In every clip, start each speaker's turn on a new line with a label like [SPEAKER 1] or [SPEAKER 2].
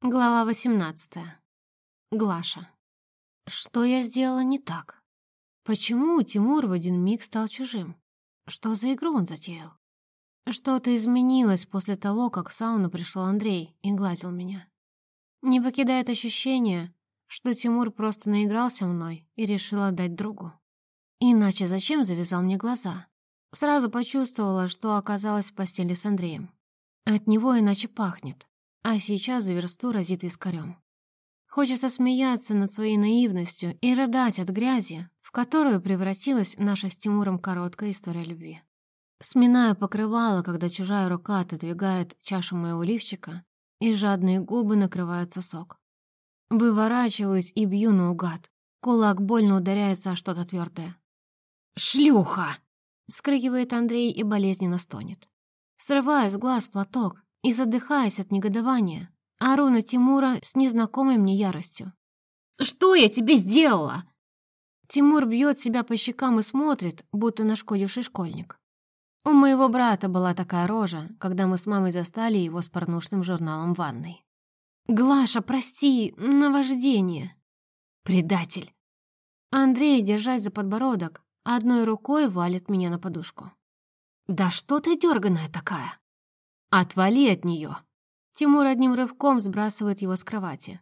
[SPEAKER 1] Глава 18. Глаша. Что я сделала не так? Почему Тимур в один миг стал чужим? Что за игру он затеял? Что-то изменилось после того, как в сауну пришел Андрей и гладил меня. Не покидает ощущение, что Тимур просто наигрался мной и решил отдать другу. Иначе зачем завязал мне глаза? Сразу почувствовала, что оказалась в постели с Андреем. От него иначе пахнет а сейчас за версту разит вискарем. Хочется смеяться над своей наивностью и рыдать от грязи, в которую превратилась наша с Тимуром короткая история любви. Сминаю покрывало, когда чужая рука отодвигает чашу моего лифчика, и жадные губы накрывают сосок. Выворачиваюсь и бью наугад. Кулак больно ударяется о что-то твердое.
[SPEAKER 2] «Шлюха!»
[SPEAKER 1] — скрикивает Андрей и болезненно стонет. Срываю с глаз платок, и, задыхаясь от негодования, ору на Тимура с незнакомой мне яростью.
[SPEAKER 2] «Что я тебе сделала?»
[SPEAKER 1] Тимур бьет себя по щекам и смотрит, будто нашкодивший школьник. У моего брата была такая рожа, когда мы с мамой застали его с порнушным журналом в ванной. «Глаша, прости, наваждение!» «Предатель!» Андрей, держась за подбородок, одной рукой валит меня на подушку. «Да что ты дерганая такая?» «Отвали от нее!» Тимур одним рывком сбрасывает его с кровати.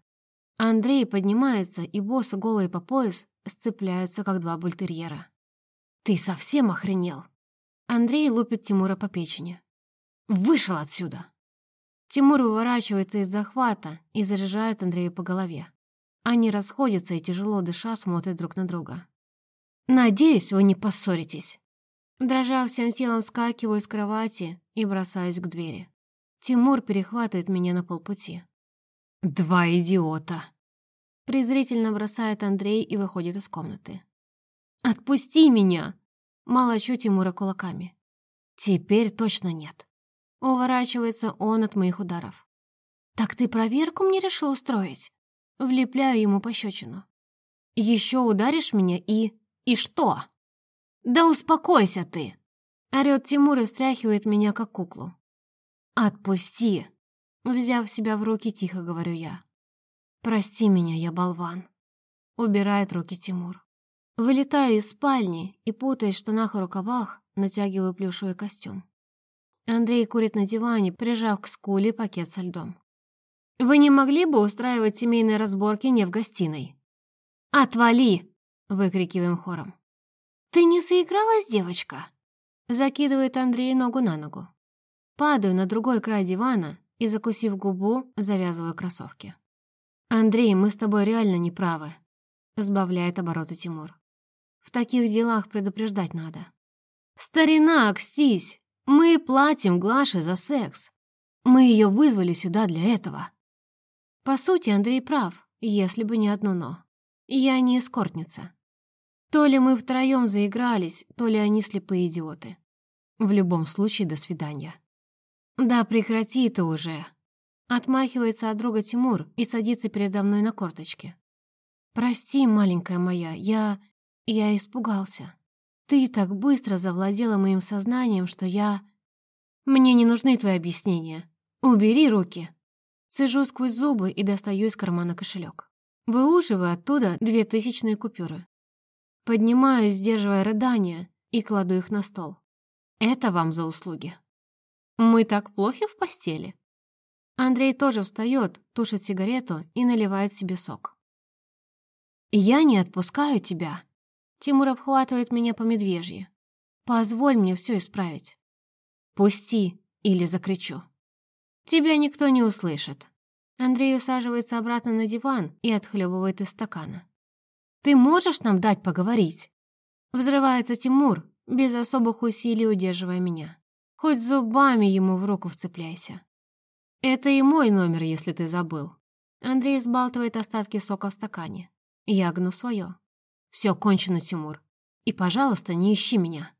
[SPEAKER 1] Андрей поднимается, и боссы, голые по пояс, сцепляются, как два бультерьера. «Ты совсем охренел?» Андрей лупит Тимура по печени. «Вышел отсюда!» Тимур выворачивается из захвата и заряжает Андрею по голове. Они расходятся и, тяжело дыша, смотрят друг на друга. «Надеюсь, вы не поссоритесь!» Дрожа всем телом, скакиваю с кровати и бросаюсь к двери. Тимур перехватывает меня на полпути.
[SPEAKER 2] «Два идиота!»
[SPEAKER 1] Презрительно бросает Андрей и выходит из комнаты. «Отпусти меня!» Молочу Тимура кулаками. «Теперь точно нет». Уворачивается он от моих ударов. «Так ты проверку мне решил устроить?» Влепляю ему пощечину. «Еще ударишь меня и... и что?» «Да успокойся ты!» Орёт Тимур и встряхивает меня, как куклу. «Отпусти!» Взяв себя в руки, тихо говорю я. «Прости меня, я болван!» Убирает руки Тимур. Вылетаю из спальни и, путаясь в штанах и рукавах, натягиваю плюшевый костюм. Андрей курит на диване, прижав к скуле пакет со льдом. «Вы не могли бы устраивать семейные разборки не в гостиной?» «Отвали!» — выкрикиваем хором. «Ты не заигралась, девочка?» Закидывает Андрей ногу на ногу. Падаю на другой край дивана и, закусив губу, завязываю кроссовки. «Андрей, мы с тобой реально не правы», — сбавляет обороты Тимур. «В таких делах предупреждать надо». «Старина, окстись! Мы платим Глаше за секс. Мы ее вызвали сюда для этого». По сути, Андрей прав, если бы не одно «но». Я не эскортница. То ли мы втроем заигрались, то ли они слепые идиоты. В любом случае, до свидания. Да прекрати ты уже. Отмахивается от друга Тимур и садится передо мной на корточке. Прости, маленькая моя, я... я испугался. Ты так быстро завладела моим сознанием, что я... Мне не нужны твои объяснения. Убери руки. Цежу сквозь зубы и достаю из кармана кошелек. Выуживаю оттуда две тысячные купюры. Поднимаюсь, сдерживая рыдания, и кладу их на стол. Это вам за услуги. Мы так плохи в постели? Андрей тоже встает, тушит сигарету и наливает себе сок. «Я не отпускаю тебя!» Тимур обхватывает меня по медвежье. «Позволь мне все исправить». «Пусти, или закричу». «Тебя никто не услышит». Андрей усаживается обратно на диван и отхлебывает из стакана. Ты можешь нам дать поговорить?» Взрывается Тимур, без особых усилий удерживая меня. Хоть зубами ему в руку вцепляйся. «Это и мой номер, если ты забыл». Андрей сбалтывает остатки сока в стакане. Я гну свое. «Все кончено, Тимур. И, пожалуйста, не ищи меня».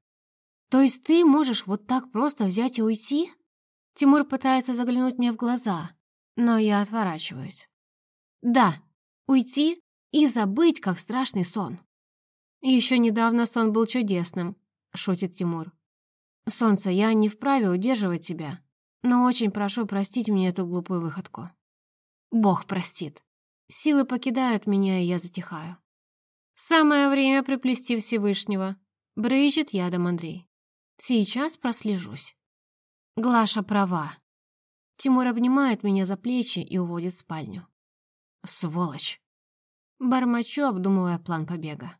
[SPEAKER 1] «То есть ты можешь вот так просто взять и уйти?» Тимур пытается заглянуть мне в глаза, но я отворачиваюсь. «Да, уйти и забыть, как страшный сон. Еще недавно сон был чудесным, шутит Тимур. Солнце, я не вправе удерживать тебя, но очень прошу простить мне эту глупую выходку. Бог простит. Силы покидают меня, и я затихаю. Самое время приплести Всевышнего. Брызжет ядом Андрей. Сейчас прослежусь. Глаша права. Тимур обнимает меня за плечи и уводит в спальню. Сволочь. Бормочу, обдумывая план побега.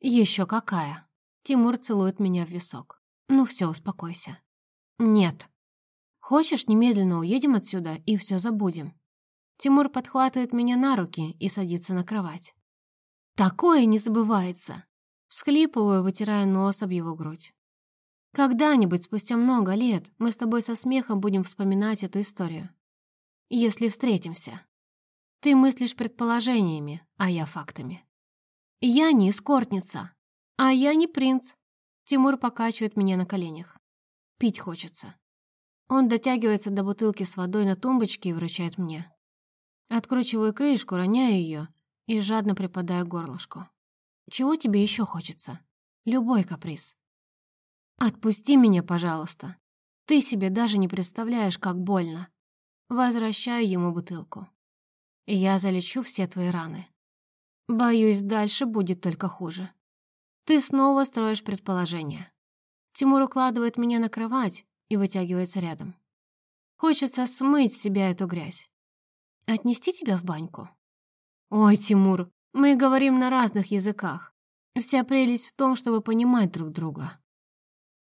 [SPEAKER 1] Еще какая. Тимур целует меня в висок. Ну все, успокойся. Нет. Хочешь, немедленно уедем отсюда и все забудем. Тимур подхватывает меня на руки и садится на кровать. Такое не забывается. Всхлипываю, вытирая нос об его грудь. Когда-нибудь, спустя много лет, мы с тобой со смехом будем вспоминать эту историю. Если встретимся. Ты мыслишь предположениями, а я фактами. Я не эскортница, а я не принц. Тимур покачивает меня на коленях. Пить хочется. Он дотягивается до бутылки с водой на тумбочке и вручает мне. Откручиваю крышку, роняю ее и жадно припадаю к горлышку. Чего тебе еще хочется? Любой каприз. Отпусти меня, пожалуйста. Ты себе даже не представляешь, как больно. Возвращаю ему бутылку. Я залечу все твои раны. Боюсь, дальше будет только хуже. Ты снова строишь предположения. Тимур укладывает меня на кровать и вытягивается рядом. Хочется смыть с себя эту грязь. Отнести тебя в баньку? Ой, Тимур, мы говорим на разных языках. Вся прелесть в том, чтобы понимать друг друга.